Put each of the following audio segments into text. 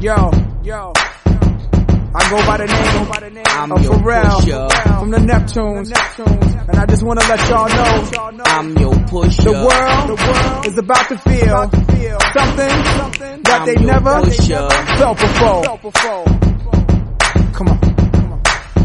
Yo, yo. I go by the name I'm of your Pharrell pusher. from the Neptunes, and I just want to let y'all know I'm your pusher. the world is about to feel something that I'm they never pusher. felt before. Come on.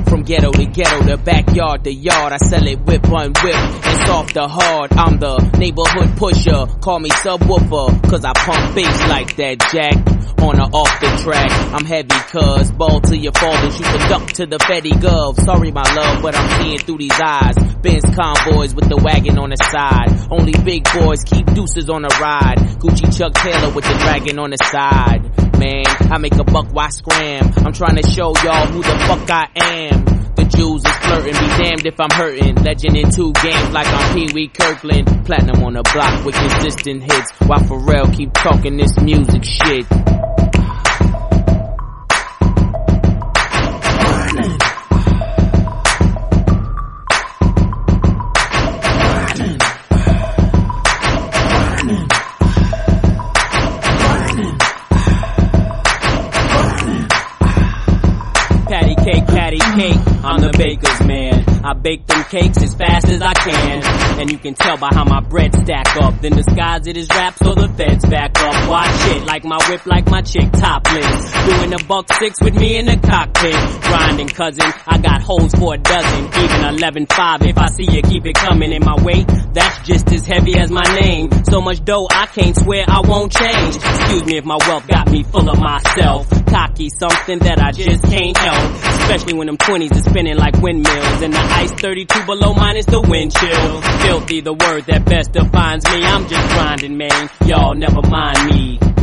From ghetto to ghetto, the backyard to yard, I sell it whip on whip It's off the hard. I'm the neighborhood pusher, call me subwoofer, cause I pump bass like that jack. On or off the track, I'm heavy cuz, ball to your father, shoot the duck to the Fetty Gov. Sorry my love, but I'm seeing through these eyes. Benz convoys with the wagon on the side. Only big boys keep deuces on the ride. Gucci Chuck Taylor with the dragon on the side. Man, I make a buck, why scram? I'm trying to show y'all who the fuck I am. Jews is flirting, be damned if I'm hurting. Legend in two games like I'm Pee Wee Kirkland. Platinum on the block with consistent hits. While Pharrell keep talking this music shit. I bake them cakes as fast as I can. And you can tell by how my bread stack up. Then disguise it as rap so the feds back up. Watch it, like my whip, like my chick topless. Doing a buck six with me in the cockpit. Grinding cousin, I got holes for a dozen. Even 11.5 if I see you keep it coming in my way. That's just as heavy as my name. So much dough I can't swear I won't change. Excuse me if my wealth got me full of myself. Cocky, something that I just can't help. Especially when them 20s are spinning like windmills. And the ice 32 below minus the wind chill. Filthy, the word that best defines me. I'm just grinding, man. Y'all never mind me.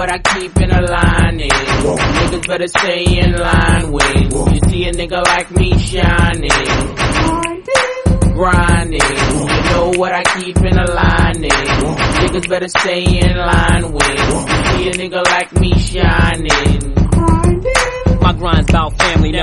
What I keep in a lining. Niggas better stay in line when you see a nigga like me shining. Grinding. You know what I keep in a lining. Niggas better stay in line with. you see a nigga like me shining.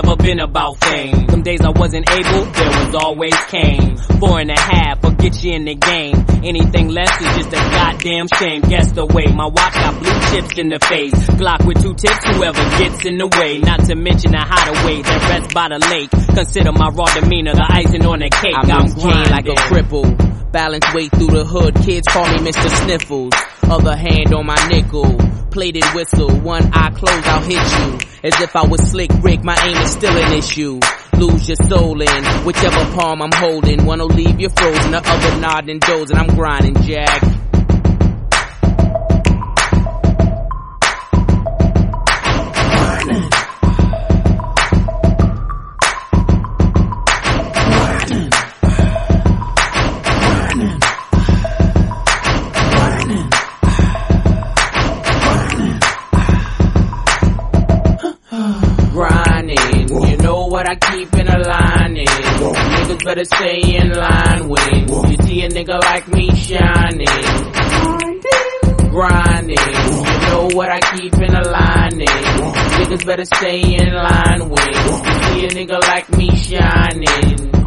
Never been about fame. Some days I wasn't able, there was always Kane. Four and a half, I'll get you in the game. Anything less is just a goddamn shame. Guess the way my watch got blue chips in the face. Glock with two tips, whoever gets in the way. Not to mention the hideaway that rests by the lake. Consider my raw demeanor the icing on the cake. I'm, I'm cane like a cripple. Balance weight through the hood. Kids call me Mr. Sniffles. Other hand on my nickel. Plated whistle. One eye closed, I'll hit you. As if I was Slick Rick, my aim is still an issue. Lose your soul in whichever palm I'm holding. One will leave you frozen, the other nodding dozing. I'm grinding, Jack. What I keep in a lining. Niggas better stay in line when you see a nigga like me shining. Grinding. You know what I keep in a lining. Niggas better stay in line when you see a nigga like me shining.